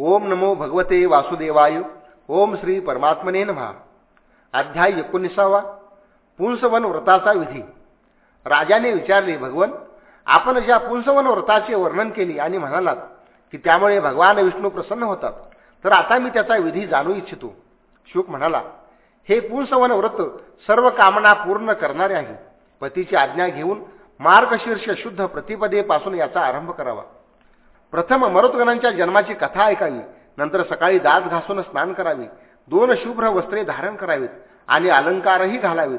ओम नमो भगवते वासुदेवाय. ओम श्री परमात्मने नमहा अध्याय एकोणीसावा. पुंसवन व्रताचा विधी. राजाने विचारले भगवन आपण ज्या पुंसवन व्रताचे वर्णन केले आणि म्हणालात की त्यामुळे भगवान विष्णू प्रसन्न होतात. तर आता मी त्याचा विधी जाणू इच्छितो. शुक म्हणाला हे पुंसवन व्रत सर्व कामना पूर्ण करणारे आहे. पतीची आज्ञा घेऊन मार्गशीर्ष शुद्ध प्रतिपदेपासून याचा आरंभ करावा. प्रथम मरुतगणांच्या जन्माची कथा ऐकावी. नंतर सकाळी दात घासून स्नान करावे. दोन शुभ्र वस्त्रे धारण करावीत आणि अलंकारही घालावेत.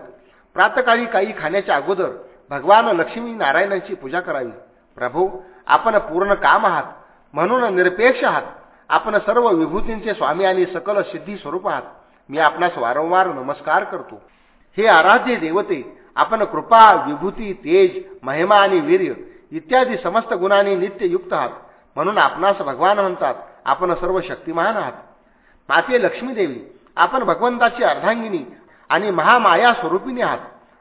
प्रातकाळी काही खाण्याच्या अगोदर भगवान लक्ष्मी नारायणांची पूजा करावी. प्रभू आपण पूर्ण काम आहात. म्हणून निरपेक्ष आहात. आपण सर्व विभूतींचे स्वामी आणि सकल सिद्धी स्वरूप आहात. मी आपणास वारंवार नमस्कार करतो. हे आराध्य देवते आपण कृपा विभूती तेज महिमा आणि वीर्य इत्यादी समस्त गुणांनी नित्य युक्त आहात. म्हणून आपणास भगवान म्हणतात आपण सर्व शक्तिमान आहात. माते लक्ष्मी देवी आपण भगवंताची अर्धांगिनी आणि महामाया स्वरूपिणी आहात.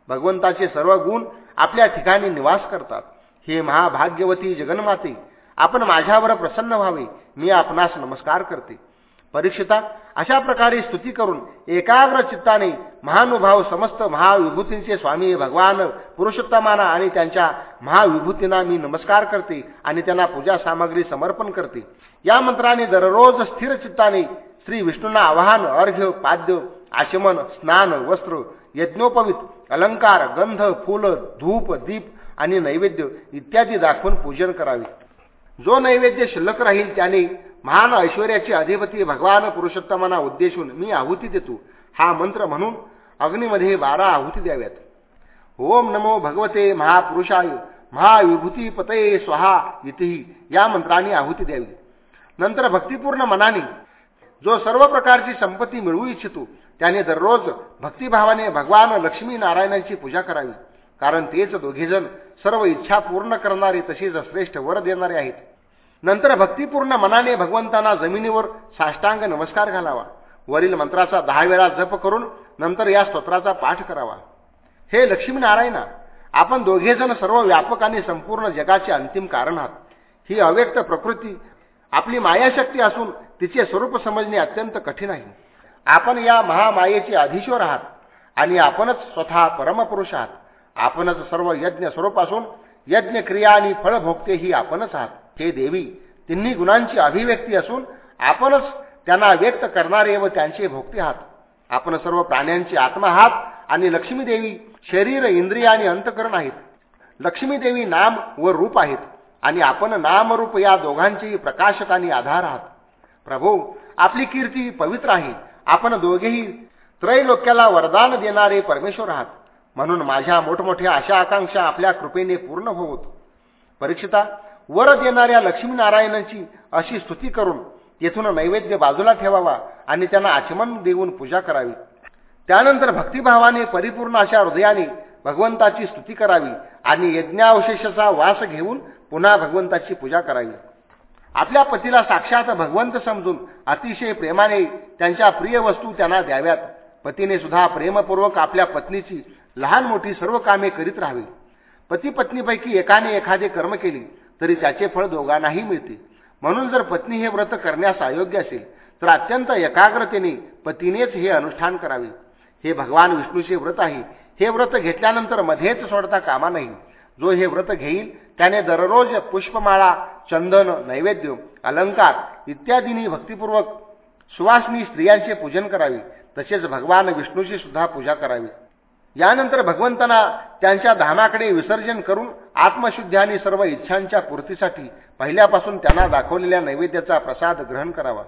भगवंताचे सर्व गुण आपल्या ठिकाणी निवास करतात. हे महाभाग्यवती जगन्माते आपण माझ्यावर प्रसन्न व्हावे मी आपणास नमस्कार करते. परीक्षिता अशा प्रकारे स्तुती करून एकाग्र चित्ताने महानुभाव समस्त महाविभूतींचे स्वामी भगवान पुरुषोत्तमाना आणि त्यांच्या महाविभूतींना मी नमस्कार करते आणि त्यांना पूजा सामग्री समर्पण करते. या मंत्राने दररोज स्थिर चित्ताने श्री विष्णूंना आवाहन अर्घ्य पाद्य आचमन स्नान वस्त्र यज्ञोपवित अलंकार गंध फूल धूप दीप आणि नैवेद्य इत्यादी दाखवून पूजन करावे. जो नैवेद्य शिल्लक राहील त्याने महान ऐश्वर्याचे अधिपती भगवान पुरुषोत्तमांना उद्देशून मी आहुती देतो. हा मंत्र म्हणून अग्नीमध्ये बारा आहुती द्याव्यात. ओम नमो भगवते महापुरुषाय महाविभूती पतये स्वहा इतिही. या मंत्राने आहुती द्यावी. नंतर भक्तिपूर्ण मनाने जो सर्व प्रकारची संपत्ती मिळवू इच्छितो त्याने दररोज भक्तिभावाने भगवान लक्ष्मी नारायणांची पूजा करावी. कारण तेच दोघेजण सर्व इच्छा पूर्ण करणारे तसेच श्रेष्ठ वर देणारे आहेत. नंतर भक्तिपूर्ण मनाने भगवंतांना जमिनीवर साष्टांग नमस्कार घालावा. वरील मंत्राचा दहा वेळा जप करून नंतर या स्तोत्राचा पाठ करावा. हे लक्ष्मीनारायणा आपण दोघेजण सर्व व्यापक आणि संपूर्ण जगाचे अंतिम कारण आहात. ही अव्यक्त प्रकृती आपली मायाशक्ती असून तिचे स्वरूप समजणे अत्यंत कठीण आहे. आपण या महामायेचे अधीश्वर आहात आणि आपणच स्वतः परमपुरुष आहात. आपणच सर्व यज्ञ स्वरूप असून यज्ञ क्रिया आणि फळभोगते ही आपणच आहात. हे देवी तिन्ही गुणांची अभिव्यक्ती असून आपणच त्यांना व्यक्त करणारे व त्यांचे भोगते आहात. आपण सर्व प्राण्यांचे आत्मा आहात आणि लक्ष्मी देवी शरीर इंद्रिय आणि अंतकरण आहेत. लक्ष्मी देवी नाम व रूप आहेत आणि आपण नामरूप या दोघांचेही प्रकाशक आणि आधार आहात. प्रभू आपली कीर्ती पवित्र आहे. आपण दोघेही त्रैलोक्याला वरदान देणारे परमेश्वर आहात. म्हणून माझ्या मोठमोठ्या आशा आकांक्षा आपल्या कृपेने पूर्ण होत परीक्षिता वर देणाऱ्या लक्ष्मीनारायणांची अशी स्तुती करून येथून नैवेद्य बाजूला ठेवावा आणि त्यांना आचमन देऊन पूजा करावी. त्यानंतर भक्तिभावाने परिपूर्ण अशा हृदयाने भगवंताची स्तुती करावी आणि यज्ञावशेषाचा वास घेऊन पुन्हा भगवंताची पूजा करावी. आपल्या पतीला साक्षात भगवंत समजून अतिशय प्रेमाने त्यांच्या प्रिय वस्तू त्यांना द्याव्यात. पतीने सुद्धा प्रेमपूर्वक आपल्या पत्नीची लहान मोठी सर्व कामे करीत राहावी. पती पत्नीपैकी एकाने एखादे कर्म केले. तरी त्याचे फळ दोघांनाही मिळते म्हणून जर पत्नी हे व्रत करण्यास अयोग्य असेल तर अत्यंत एकाग्रतेने पतीनेच हे अनुष्ठान करावे. हे भगवान विष्णूचे व्रत आहे. हे व्रत घेतल्यानंतर मध्येच सोडता कामा नाही जो हे व्रत घेईल त्याने दररोज पुष्पमाळा चंदन नैवेद्य अलंकार इत्यादींनी भक्तिपूर्वक सुवासनी स्त्रियांचे पूजन करावे. तसेच भगवान विष्णूची सुद्धा पूजा करावी. यानंतर भगवंतांना त्यांच्या धामाकडे विसर्जन करून आत्मशुद्धी आणि सर्व इच्छांच्या पूर्तीसाठी पहिल्यापासून त्यांना दाखवलेल्या नैवेद्याचा प्रसाद ग्रहण करावा.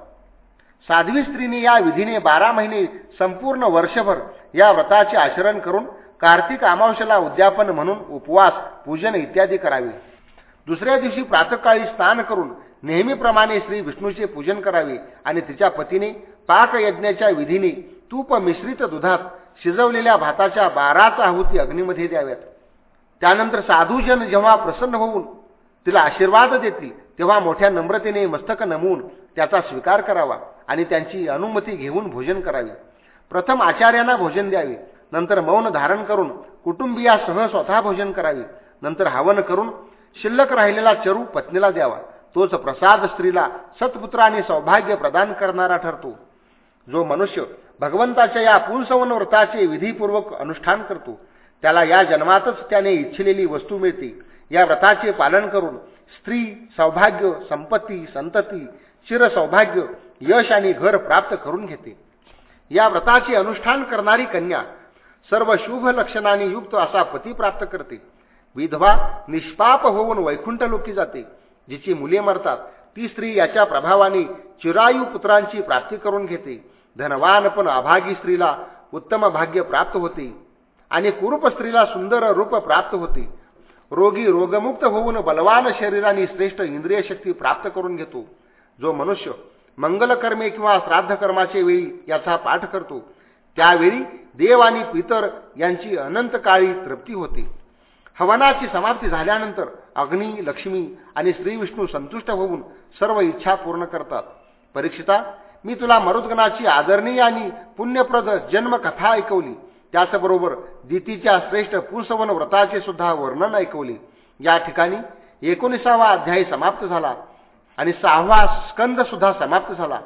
साध्वी स्त्रीने या विधीने बारा महिने संपूर्ण वर्षभर या व्रताचे आचरण करून कार्तिक अमावश्याला उद्यापन म्हणून उपवास पूजन इत्यादी करावे. दुसऱ्या दिवशी प्रातकाळी स्नान करून नेहमीप्रमाणे श्री विष्णूचे पूजन करावे आणि तिच्या पतीने पाकयज्ञाच्या विधीने तूप मिश्रित दुधात शिजवलेल्या भाताच्या बाराच आहुती अग्नीमध्ये द्याव्यात. त्यानंतर साधूजन जेव्हा प्रसन्न होऊन तिला आशीर्वाद देतील तेव्हा मोठ्या नम्रतेने मस्तक नमवून त्याचा स्वीकार करावा आणि त्यांची अनुमती घेऊन भोजन करावे. प्रथम आचार्यांना भोजन द्यावे नंतर मौन धारण करून कुटुंबियासह स्वतः भोजन करावे नंतर हवन करून शिल्लक राहिलेला चरू पत्नीला द्यावा. तोच प्रसाद स्त्रीला सत्पुत्र आणि सौभाग्य प्रदान करणारा ठरतो. जो मनुष्य भगवंताच्या या पुंसवन व्रताचे विधीपूर्वक अनुष्ठान करतो त्याला या जन्मातच त्याने इच्छिलेली वस्तू मिळते. या व्रताचे पालन करून स्त्री सौभाग्य संपत्ती संतती चिरसौभाग्य यश आणि घर प्राप्त करून घेते. या व्रताचे अनुष्ठान करणारी कन्या सर्व शुभ लक्षणाने युक्त असा पती प्राप्त करते. विधवा निष्पाप होऊन वैकुंठ लोकी जाते जिची मुले मरतात ती स्त्री याच्या प्रभावाने चिरायू पुत्रांची प्राप्ती करून घेते. धनवान पण अभागी स्त्रीला उत्तम भाग्य प्राप्त होते आणि कुरूप स्त्रीला सुंदर रूप प्राप्त होते. रोगी रोगमुक्त होऊन बलवान शरीराने श्रेष्ठ इंद्रिय शक्ती प्राप्त करून घेतो. जो मनुष्य मंगलकर्मे किंवा श्राद्ध कर्माचे वेळी याचा पाठ करतो त्यावेळी देव आणि पितर यांची अनंत काळी तृप्ती होते. हवनाची समाप्ती झाल्यानंतर अग्नी लक्ष्मी आणि श्री विष्णू संतुष्ट होऊन सर्व इच्छा पूर्ण करतात. परीक्षिता मी तुला मरुद्गणाची आदरणीय आणि पुण्यप्रद जन्मकथा ऐकवली. त्याचबरोबर दितीच्या श्रेष्ठ पुसवन व्रताचे सुद्धा वर्णन ऐकवले. या ठिकाणी एकोणीसावा अध्याय समाप्त झाला आणि सहावा स्कंद सुद्धा समाप्त झाला.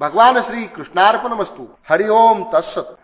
भगवान श्री कृष्णार्पण वस्तू हरिओम तत्सत.